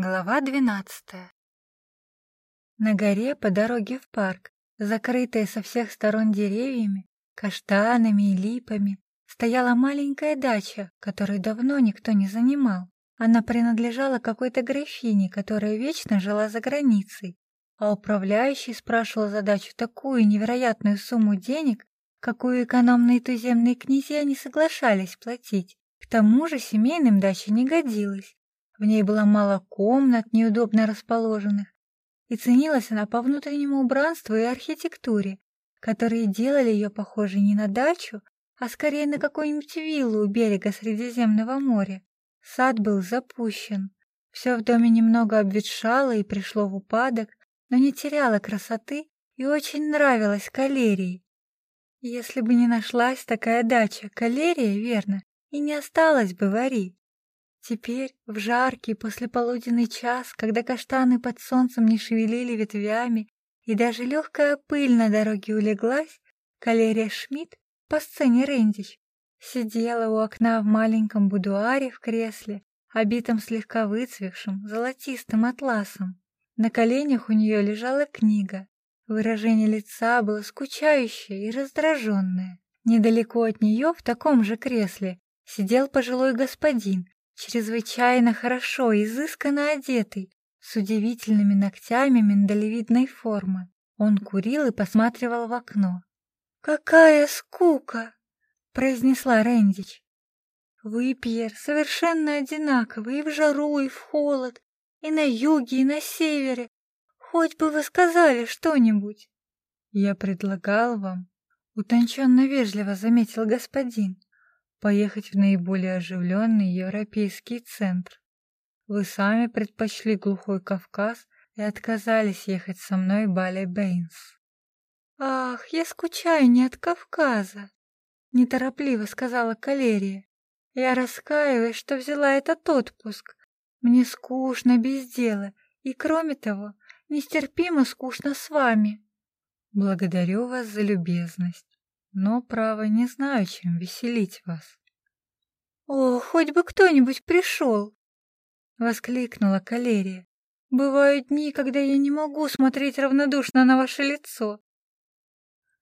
Глава двенадцатая На горе по дороге в парк, закрытая со всех сторон деревьями, каштанами и липами, стояла маленькая дача, которую давно никто не занимал. Она принадлежала какой-то графине, которая вечно жила за границей, а управляющий спрашивал за дачу такую невероятную сумму денег, какую экономные туземные князья не соглашались платить. К тому же семейным дача не годилась. В ней было мало комнат, неудобно расположенных, и ценилась она по внутреннему убранству и архитектуре, которые делали ее похожей не на дачу, а скорее на какую-нибудь виллу у берега Средиземного моря. Сад был запущен. Все в доме немного обветшало и пришло в упадок, но не теряло красоты и очень нравилось калерии. Если бы не нашлась такая дача, калерия, верно, и не осталось бы вари. Теперь, в жаркий послеполуденный час, когда каштаны под солнцем не шевелили ветвями, и даже легкая пыль на дороге улеглась, Калерия Шмидт по сцене Рендич сидела у окна в маленьком будуаре в кресле, обитом слегка выцвевшим золотистым атласом. На коленях у нее лежала книга. Выражение лица было скучающее и раздраженное. Недалеко от нее, в таком же кресле, сидел пожилой господин чрезвычайно хорошо, изысканно одетый, с удивительными ногтями миндалевидной формы. Он курил и посматривал в окно. «Какая скука!» — произнесла Рэндич. «Вы, Пьер, совершенно одинаковы и в жару, и в холод, и на юге, и на севере. Хоть бы вы сказали что-нибудь». «Я предлагал вам», — утонченно вежливо заметил господин, поехать в наиболее оживленный европейский центр. Вы сами предпочли глухой Кавказ и отказались ехать со мной в Бале Бейнс. «Ах, я скучаю не от Кавказа», — неторопливо сказала Калерия. «Я раскаиваюсь, что взяла этот отпуск. Мне скучно без дела, и, кроме того, нестерпимо скучно с вами». «Благодарю вас за любезность но, право, не знаю, чем веселить вас. «О, хоть бы кто-нибудь пришел!» — воскликнула Калерия. «Бывают дни, когда я не могу смотреть равнодушно на ваше лицо».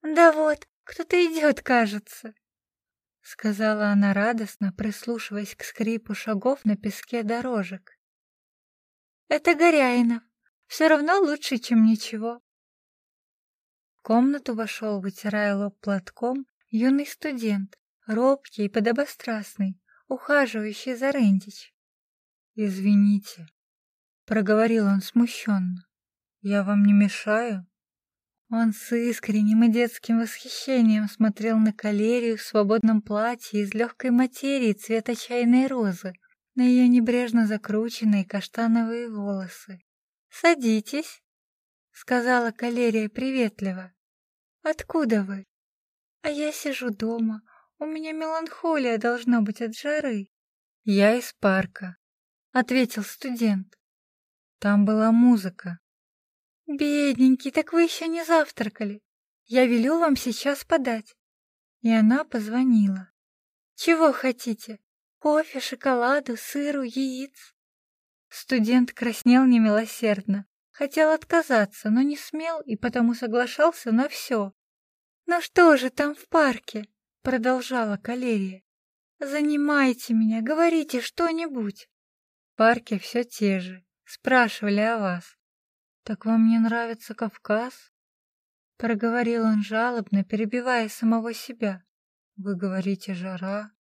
«Да вот, кто-то идет, кажется», — сказала она радостно, прислушиваясь к скрипу шагов на песке дорожек. «Это Горяинов. Все равно лучше, чем ничего комнату вошел, вытирая лоб платком, юный студент, робкий и подобострастный, ухаживающий за Рендич. «Извините», — проговорил он смущенно, — «я вам не мешаю?» Он с искренним и детским восхищением смотрел на калерию в свободном платье из легкой материи цвета чайной розы, на ее небрежно закрученные каштановые волосы. «Садитесь», — сказала калерия приветливо. Откуда вы? А я сижу дома. У меня меланхолия должна быть от жары. Я из парка, ответил студент. Там была музыка. Бедненький, так вы еще не завтракали. Я велю вам сейчас подать. И она позвонила. Чего хотите? Кофе, шоколаду, сыру, яиц? Студент краснел немилосердно. Хотел отказаться, но не смел и потому соглашался на все. «Ну что же там в парке?» — продолжала Калерия. «Занимайте меня, говорите что-нибудь». В парке все те же, спрашивали о вас. «Так вам не нравится Кавказ?» Проговорил он жалобно, перебивая самого себя. «Вы говорите, жара?»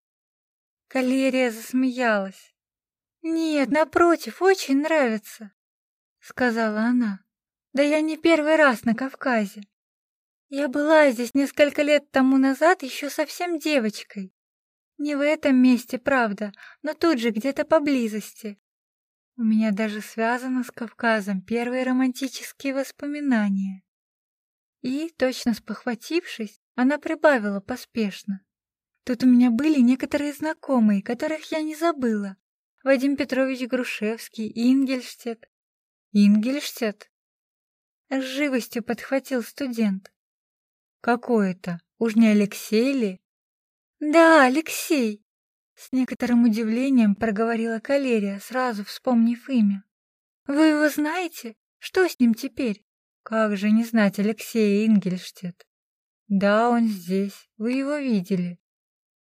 Калерия засмеялась. «Нет, напротив, очень нравится», — сказала она. «Да я не первый раз на Кавказе. Я была здесь несколько лет тому назад еще совсем девочкой. Не в этом месте, правда, но тут же, где-то поблизости. У меня даже связано с Кавказом первые романтические воспоминания. И, точно спохватившись, она прибавила поспешно. Тут у меня были некоторые знакомые, которых я не забыла. Вадим Петрович Грушевский, Ингельштет. Ингельштет? С живостью подхватил студент. Какой это? Уж не Алексей ли? Да, Алексей. С некоторым удивлением проговорила Калерия, сразу вспомнив имя. Вы его знаете? Что с ним теперь? Как же не знать Алексея Ингельштет? Да, он здесь, вы его видели.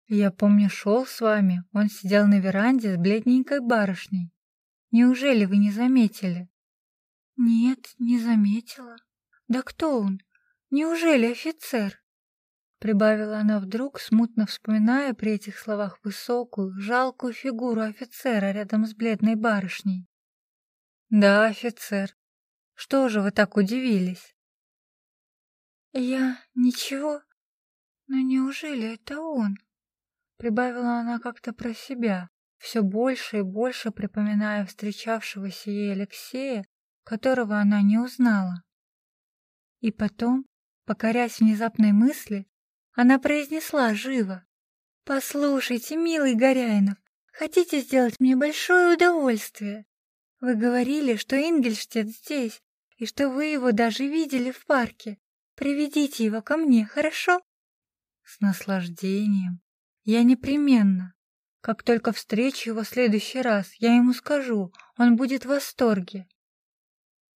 Я помню, шел с вами, он сидел на веранде с бледненькой барышней. Неужели вы не заметили? Нет, не заметила. Да кто он? Неужели офицер? Прибавила она вдруг, смутно вспоминая при этих словах высокую, жалкую фигуру офицера рядом с бледной барышней. Да, офицер. Что же вы так удивились? Я ничего. Но неужели это он? Прибавила она как-то про себя, все больше и больше припоминая встречавшегося ей Алексея, которого она не узнала. И потом, покорясь внезапной мысли, она произнесла живо. «Послушайте, милый Горяинов, хотите сделать мне большое удовольствие? Вы говорили, что Ингельштет здесь, и что вы его даже видели в парке. Приведите его ко мне, хорошо?» «С наслаждением. Я непременно. Как только встречу его в следующий раз, я ему скажу, он будет в восторге».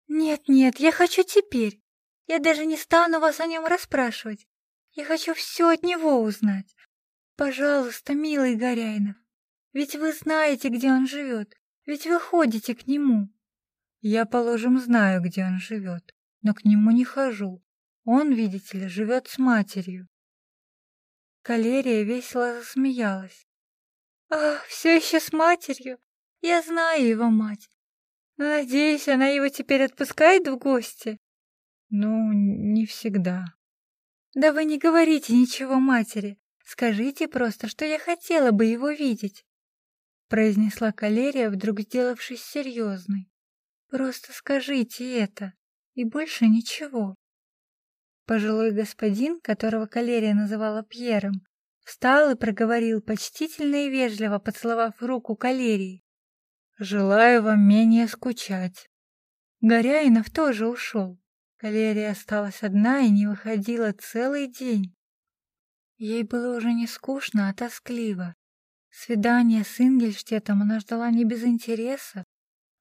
«Нет-нет, я хочу теперь. Я даже не стану вас о нем расспрашивать. Я хочу все от него узнать. Пожалуйста, милый Горяйнов, ведь вы знаете, где он живет, ведь вы ходите к нему. Я, положим, знаю, где он живет, но к нему не хожу. Он, видите ли, живет с матерью. Калерия весело засмеялась. Ах, все еще с матерью? Я знаю его мать. Надеюсь, она его теперь отпускает в гости? Ну, не всегда. Да вы не говорите ничего матери. Скажите просто, что я хотела бы его видеть. Произнесла Калерия, вдруг сделавшись серьезной. Просто скажите это, и больше ничего. Пожилой господин, которого Калерия называла Пьером, встал и проговорил почтительно и вежливо, поцеловав руку Калерии. «Желаю вам менее скучать». Горяинов тоже ушел. Калерия осталась одна и не выходила целый день. Ей было уже не скучно, а тоскливо. Свидание с Ингельштетом она ждала не без интереса,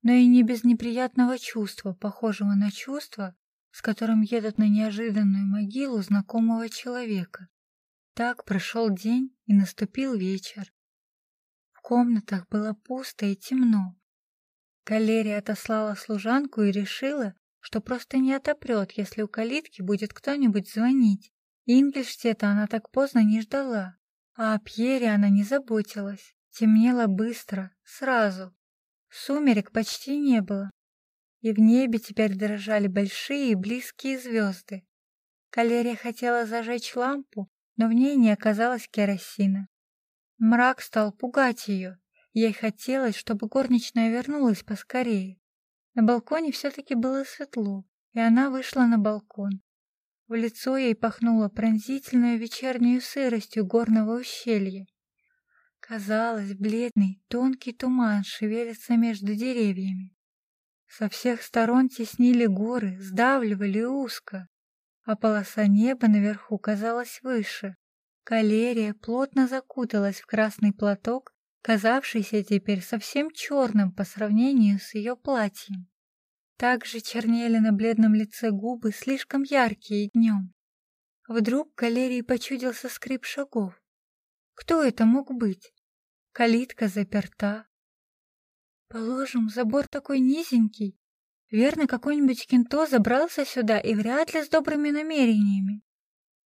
но и не без неприятного чувства, похожего на чувство, с которым едут на неожиданную могилу знакомого человека. Так прошел день, и наступил вечер. В комнатах было пусто и темно. Калерия отослала служанку и решила, что просто не отопрет, если у калитки будет кто-нибудь звонить. Ингельштета она так поздно не ждала, а о Пьере она не заботилась. Темнело быстро, сразу. Сумерек почти не было, и в небе теперь дрожали большие и близкие звезды. Калерия хотела зажечь лампу, но в ней не оказалось керосина. Мрак стал пугать ее, ей хотелось, чтобы горничная вернулась поскорее. На балконе все-таки было светло, и она вышла на балкон. В лицо ей пахнуло пронзительной вечерней сыростью горного ущелья. Казалось, бледный, тонкий туман шевелится между деревьями. Со всех сторон теснили горы, сдавливали узко, а полоса неба наверху казалась выше. Калерия плотно закуталась в красный платок казавшийся теперь совсем черным по сравнению с ее платьем. Также чернели на бледном лице губы, слишком яркие днем. Вдруг галерии почудился скрип шагов. Кто это мог быть? Калитка заперта. Положим, забор такой низенький. Верно, какой-нибудь кенто забрался сюда и вряд ли с добрыми намерениями.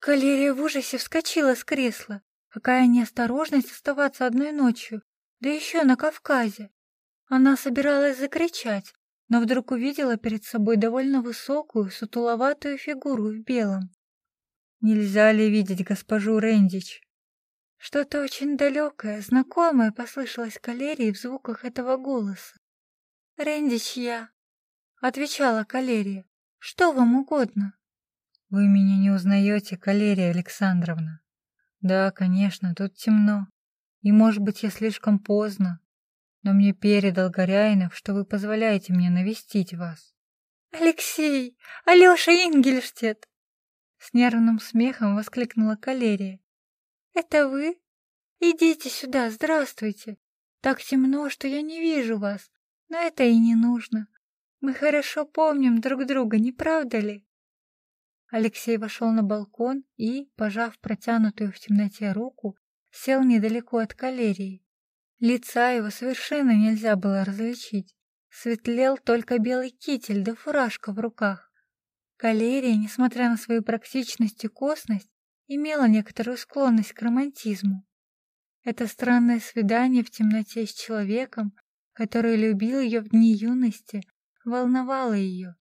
Калерия в ужасе вскочила с кресла. Какая неосторожность оставаться одной ночью, да еще на Кавказе. Она собиралась закричать, но вдруг увидела перед собой довольно высокую, сутуловатую фигуру в белом. «Нельзя ли видеть госпожу Рендич?» Что-то очень далекое, знакомое послышалось Калерии в звуках этого голоса. «Рендич я», — отвечала Калерия. «Что вам угодно?» «Вы меня не узнаете, Калерия Александровна?» Да, конечно, тут темно. И, может быть, я слишком поздно. Но мне передал Горяинов, что вы позволяете мне навестить вас. Алексей! Алёша Ингельштет! С нервным смехом воскликнула Калерия. Это вы? Идите сюда, здравствуйте. Так темно, что я не вижу вас, но это и не нужно. Мы хорошо помним друг друга, не правда ли?» Алексей вошел на балкон и, пожав протянутую в темноте руку, сел недалеко от калерии. Лица его совершенно нельзя было различить. Светлел только белый китель да фуражка в руках. Калерия, несмотря на свою практичность и косность, имела некоторую склонность к романтизму. Это странное свидание в темноте с человеком, который любил ее в дни юности, волновало ее.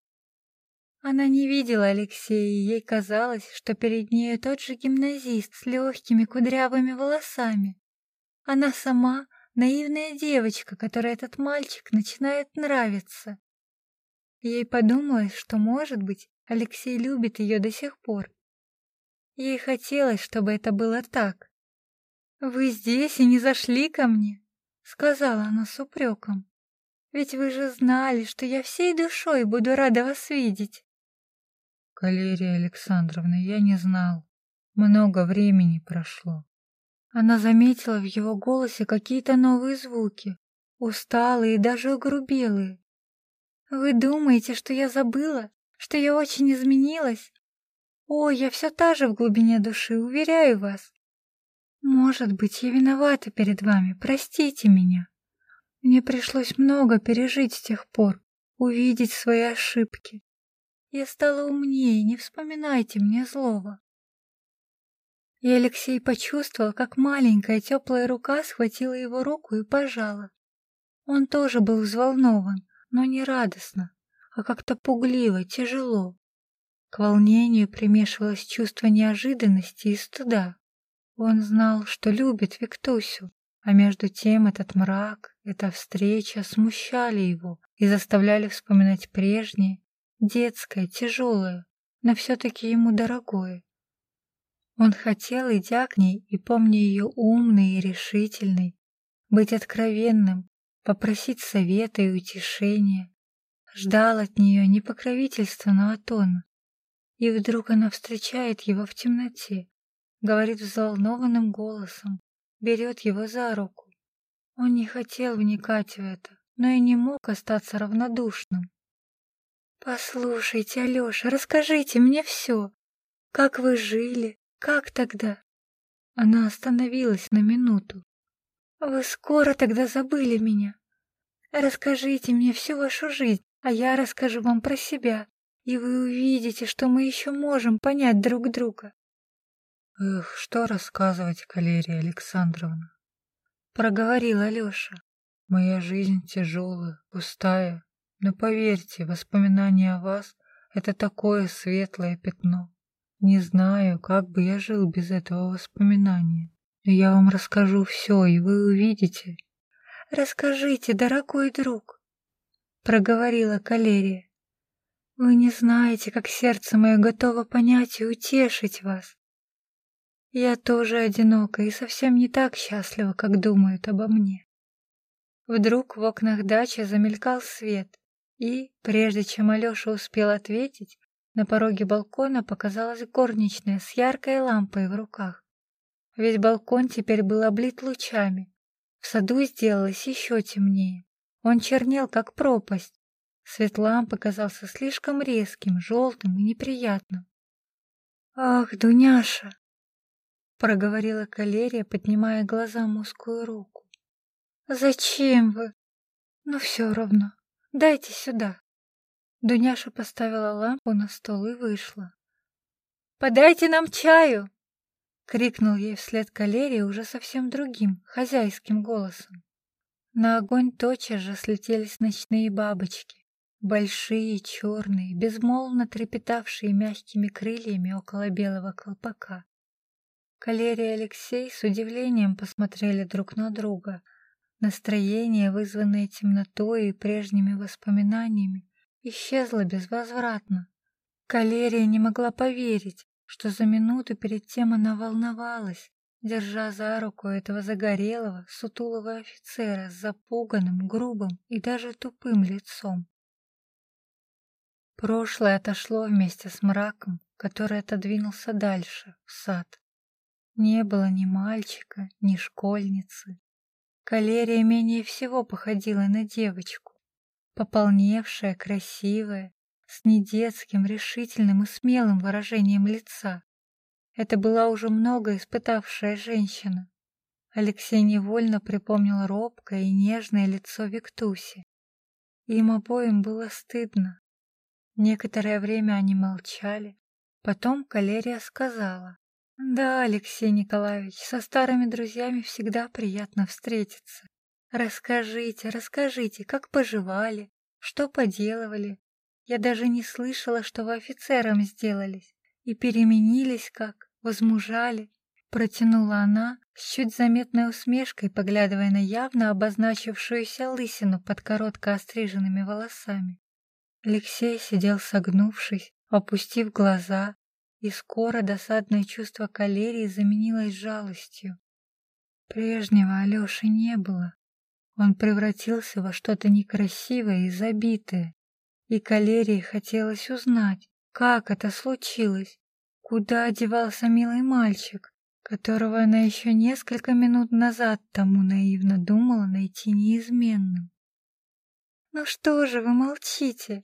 Она не видела Алексея, и ей казалось, что перед нею тот же гимназист с легкими кудрявыми волосами. Она сама — наивная девочка, которой этот мальчик начинает нравиться. Ей подумалось, что, может быть, Алексей любит ее до сих пор. Ей хотелось, чтобы это было так. «Вы здесь и не зашли ко мне?» — сказала она с упреком. «Ведь вы же знали, что я всей душой буду рада вас видеть». «Калерия Александровна, я не знал. Много времени прошло». Она заметила в его голосе какие-то новые звуки, усталые и даже огрубелые. «Вы думаете, что я забыла, что я очень изменилась? О, я все та же в глубине души, уверяю вас. Может быть, я виновата перед вами, простите меня. Мне пришлось много пережить с тех пор, увидеть свои ошибки. Я стала умнее, не вспоминайте мне злого. И Алексей почувствовал, как маленькая теплая рука схватила его руку и пожала. Он тоже был взволнован, но не радостно, а как-то пугливо, тяжело. К волнению примешивалось чувство неожиданности и стыда. Он знал, что любит Виктусю, а между тем этот мрак, эта встреча смущали его и заставляли вспоминать прежнее, детское, тяжелое, но все-таки ему дорогое. Он хотел, идя к ней и помня ее умной и решительной, быть откровенным, попросить совета и утешения, ждал от нее не покровительственного тона. И вдруг она встречает его в темноте, говорит взволнованным голосом, берет его за руку. Он не хотел вникать в это, но и не мог остаться равнодушным. «Послушайте, Алеша, расскажите мне все. Как вы жили? Как тогда?» Она остановилась на минуту. «Вы скоро тогда забыли меня. Расскажите мне всю вашу жизнь, а я расскажу вам про себя, и вы увидите, что мы еще можем понять друг друга. «Эх, что рассказывать, Калерия Александровна?» Проговорила Алеша. «Моя жизнь тяжелая, пустая, но поверьте, воспоминания о вас — это такое светлое пятно. Не знаю, как бы я жил без этого воспоминания, но я вам расскажу все, и вы увидите». «Расскажите, дорогой друг», — проговорила Калерия. «Вы не знаете, как сердце мое готово понять и утешить вас. Я тоже одинока и совсем не так счастлива, как думают обо мне. Вдруг в окнах дачи замелькал свет, и, прежде чем Алеша успел ответить, на пороге балкона показалась горничная с яркой лампой в руках. Весь балкон теперь был облит лучами. В саду сделалось еще темнее. Он чернел, как пропасть. Свет лампы казался слишком резким, желтым и неприятным. «Ах, Дуняша!» проговорила Калерия, поднимая глаза узкую руку. «Зачем вы? Ну все равно. Дайте сюда». Дуняша поставила лампу на стол и вышла. «Подайте нам чаю!» — крикнул ей вслед Калерия уже совсем другим, хозяйским голосом. На огонь тотчас же слетелись ночные бабочки, большие, черные, безмолвно трепетавшие мягкими крыльями около белого колпака. Калерия и Алексей с удивлением посмотрели друг на друга. Настроение, вызванное темнотой и прежними воспоминаниями, исчезло безвозвратно. Калерия не могла поверить, что за минуту перед тем она волновалась, держа за руку этого загорелого, сутулого офицера с запуганным, грубым и даже тупым лицом. Прошлое отошло вместе с мраком, который отодвинулся дальше, в сад. Не было ни мальчика, ни школьницы. Калерия менее всего походила на девочку. пополневшая, красивая, с недетским, решительным и смелым выражением лица. Это была уже много испытавшая женщина. Алексей невольно припомнил робкое и нежное лицо Виктуси. Им обоим было стыдно. Некоторое время они молчали. Потом Калерия сказала. «Да, Алексей Николаевич, со старыми друзьями всегда приятно встретиться. Расскажите, расскажите, как поживали, что поделывали. Я даже не слышала, что вы офицером сделались и переменились как, возмужали. Протянула она с чуть заметной усмешкой, поглядывая на явно обозначившуюся лысину под коротко остриженными волосами. Алексей сидел согнувшись, опустив глаза, и скоро досадное чувство калерии заменилось жалостью. Прежнего Алёши не было. Он превратился во что-то некрасивое и забитое, и калерии хотелось узнать, как это случилось, куда одевался милый мальчик, которого она еще несколько минут назад тому наивно думала найти неизменным. «Ну что же вы молчите?»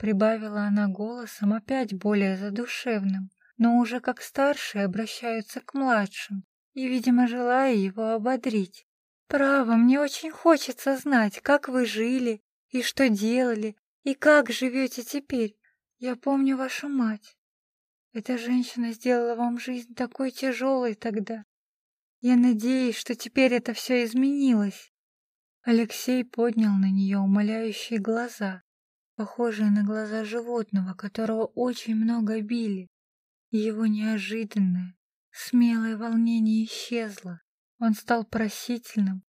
Прибавила она голосом опять более задушевным, но уже как старшие обращаются к младшим и, видимо, желая его ободрить. «Право, мне очень хочется знать, как вы жили и что делали, и как живете теперь. Я помню вашу мать. Эта женщина сделала вам жизнь такой тяжелой тогда. Я надеюсь, что теперь это все изменилось. Алексей поднял на нее умоляющие глаза, похожие на глаза животного, которого очень много били. Его неожиданное, смелое волнение исчезло. Он стал просительным,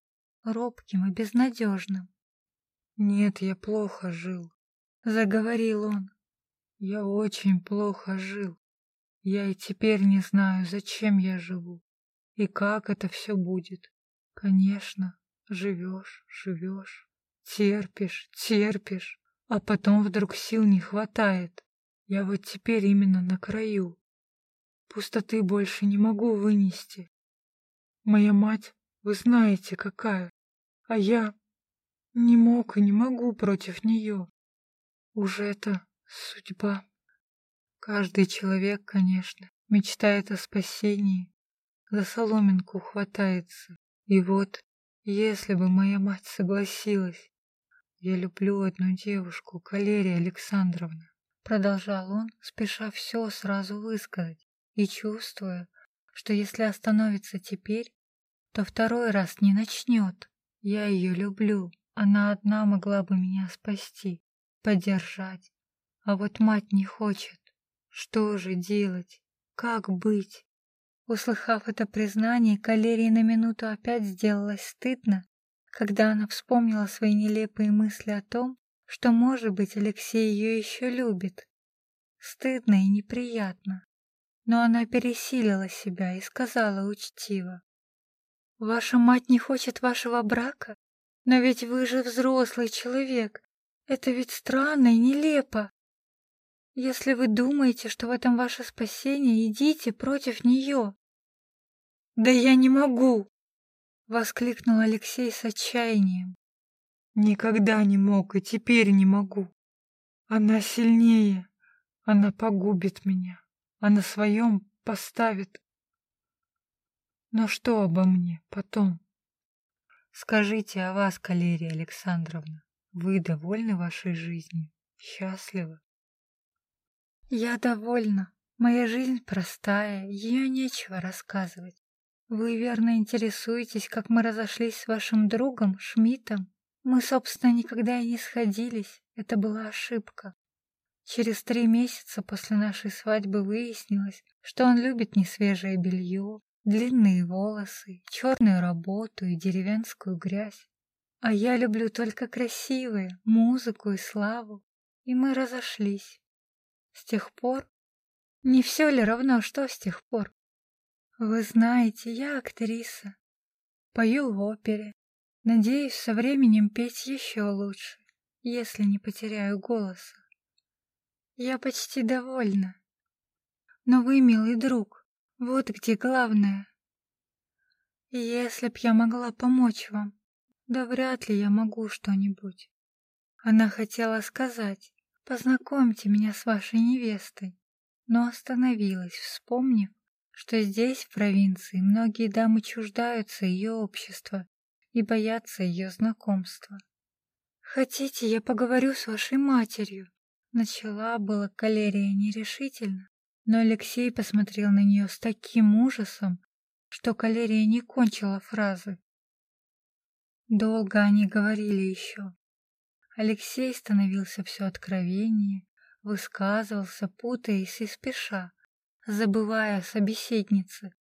робким и безнадежным. «Нет, я плохо жил», — заговорил он. «Я очень плохо жил. Я и теперь не знаю, зачем я живу и как это все будет. Конечно, живешь, живешь, терпишь, терпишь, а потом вдруг сил не хватает. Я вот теперь именно на краю. Пустоты больше не могу вынести. Моя мать, вы знаете, какая, а я не мог и не могу против нее. Уже это судьба. Каждый человек, конечно, мечтает о спасении, за соломинку хватается. И вот, если бы моя мать согласилась, я люблю одну девушку, Калерия Александровна, продолжал он, спеша все сразу высказать и чувствуя, что если остановится теперь, то второй раз не начнет. Я ее люблю, она одна могла бы меня спасти, поддержать, а вот мать не хочет. Что же делать? Как быть? Услыхав это признание, Калерии на минуту опять сделалось стыдно, когда она вспомнила свои нелепые мысли о том, что, может быть, Алексей ее еще любит. Стыдно и неприятно. Но она пересилила себя и сказала учтиво. «Ваша мать не хочет вашего брака? Но ведь вы же взрослый человек. Это ведь странно и нелепо. Если вы думаете, что в этом ваше спасение, идите против нее. Да я не могу, воскликнул Алексей с отчаянием. Никогда не мог и теперь не могу. Она сильнее, она погубит меня, а на своем поставит. Но что обо мне потом? Скажите о вас, Калерия Александровна. Вы довольны вашей жизнью? Счастливы? Я довольна. Моя жизнь простая, ее нечего рассказывать. Вы верно интересуетесь, как мы разошлись с вашим другом Шмидтом? Мы, собственно, никогда и не сходились. Это была ошибка. Через три месяца после нашей свадьбы выяснилось, что он любит несвежее белье, длинные волосы, черную работу и деревенскую грязь. А я люблю только красивое, музыку и славу. И мы разошлись. С тех пор? Не все ли равно, что с тех пор? Вы знаете, я актриса. Пою в опере. Надеюсь, со временем петь еще лучше, если не потеряю голоса. Я почти довольна. Но вы, милый друг, вот где главное. Если б я могла помочь вам, да вряд ли я могу что-нибудь. Она хотела сказать «Познакомьте меня с вашей невестой», но остановилась, вспомнив, что здесь, в провинции, многие дамы чуждаются ее общества и боятся ее знакомства. «Хотите, я поговорю с вашей матерью?» Начала была калерия нерешительно, но Алексей посмотрел на нее с таким ужасом, что калерия не кончила фразы. Долго они говорили еще. Алексей становился все откровеннее, высказывался, путаясь и спеша, забывая о собеседнице,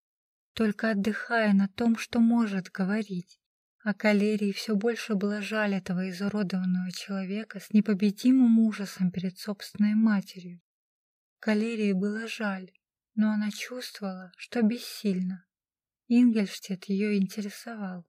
только отдыхая на том, что может говорить. А Калерии все больше было жаль этого изуродованного человека с непобедимым ужасом перед собственной матерью. Калерии было жаль, но она чувствовала, что бессильна. Ингельштет ее интересовал.